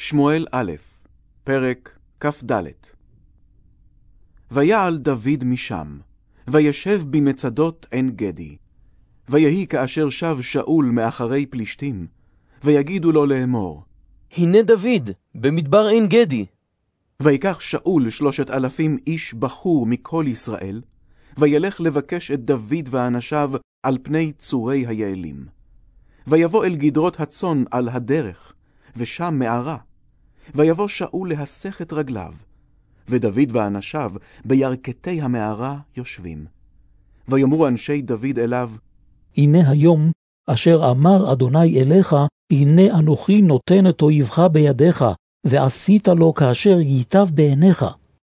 שמואל א', פרק כ"ד. ויעל דוד משם, וישב במצדות עין גדי. ויהי כאשר שב שאול מאחרי פלישתים, ויגידו לו לאמור. הנה דוד, במדבר עין גדי. ויקח שאול שלושת אלפים איש בחור מכל ישראל, וילך לבקש את דוד ואנשיו על פני צורי היעלים. ויבוא אל גדרות הצאן על הדרך, ושם מערה. ויבוא שאול להסך את רגליו, ודוד ואנשיו בירכתי המערה יושבים. ויאמרו אנשי דוד אליו, הנה היום, אשר אמר אדוני אליך, הנה אנוכי נותן את אויבך בידיך, ועשית לו כאשר ייטב בעיניך.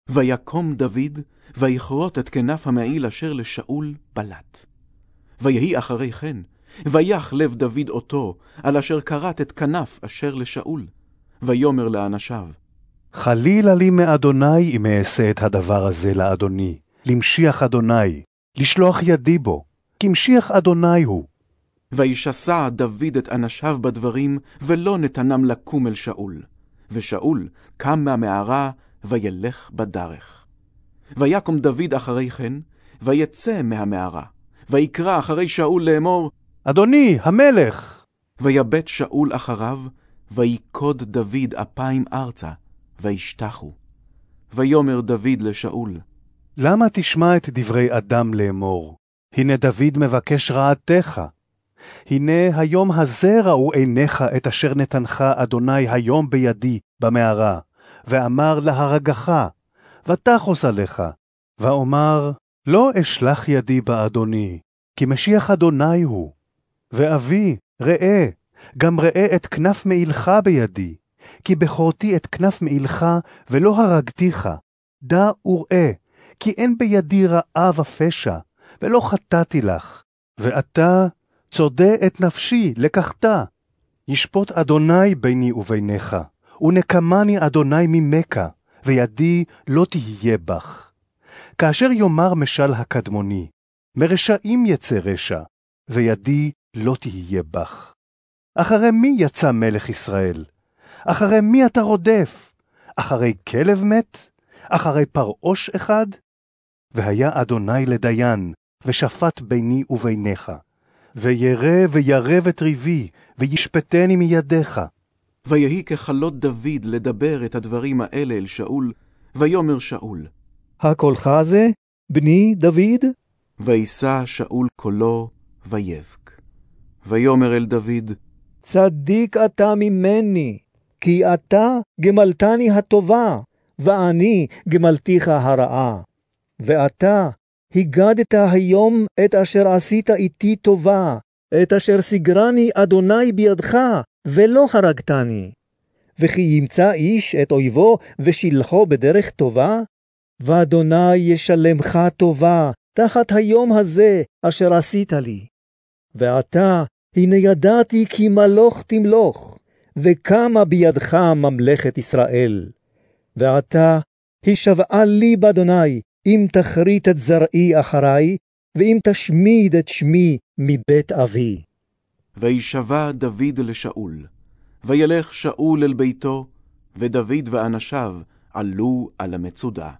ויקום דוד, ויכרות את כנף המעיל אשר לשאול בלט. ויהי אחרי כן, ויח לב דוד אותו, על אשר כרת את כנף אשר לשאול. ויאמר לאנשיו, חלילה לי מאדוני אם אעשה את הדבר הזה לאדוני, למשיח אדוני, לשלוח ידי בו, כי משיח אדוני הוא. וישסע דוד את אנשיו בדברים, ולא נתנם לקום אל שאול. ושאול קם מהמערה, וילך בדרך. ויקום דוד אחרי כן, ויצא מהמערה, ויקרא אחרי שאול לאמור, אדוני, המלך! ויבט שאול אחריו, ויקוד דוד אפיים ארצה, וישתחו. ויאמר דוד לשאול, למה תשמע את דברי אדם לאמור? הנה דוד מבקש רעתך. הנה היום הזה ראו עיניך את אשר נתנך אדוני היום בידי במערה, ואמר להרגך, ותחוס עליך, ואומר, לא אשלח ידי באדוני, כי משיח אדוני הוא. ואבי, ראה, גם ראה את כנף מעילך בידי, כי בכורתי את כנף מעילך, ולא הרגתיך. דע וראה, כי אין בידי רעה ופשע, ולא חטאתי לך. ואתה צודה את נפשי, לקחת. ישפוט אדוני ביני וביניך, ונקמני אדוני ממך, וידי לא תהיה בך. כאשר יאמר משל הקדמוני, מרשעים יצא רשע, וידי לא תהיה בך. אחרי מי יצא מלך ישראל? אחרי מי אתה רודף? אחרי כלב מת? אחרי פרעוש אחד? והיה אדוני לדיין, ושפט ביני וביניך. וירא וירב את ריבי, וישפטני מידיך. ויהי ככלות דוד לדבר את הדברים האלה אל שאול, ויאמר שאול, הקולך זה, בני דוד? וישא שאול קולו, ויבק. ויאמר אל דוד, צדיק אתה ממני, כי אתה גמלתני הטובה, ואני גמלתיך הרעה. ואתה הגדת היום את אשר עשית איתי טובה, את אשר סגרני אדוני בידך, ולא הרגתני. וכי ימצא איש את אויבו ושילחו בדרך טובה? ואדוני ישלמך טובה תחת היום הזה אשר עשית לי. ועתה, הנה ידעתי כי מלוך תמלוך, וקמה בידך ממלכת ישראל. ועתה, הישבעה לי באדוני, אם תכרית את זרעי אחרי, ואם תשמיד את שמי מבית אבי. וישבע דוד לשאול. וילך שאול אל ביתו, ודוד ואנשיו עלו על המצודה.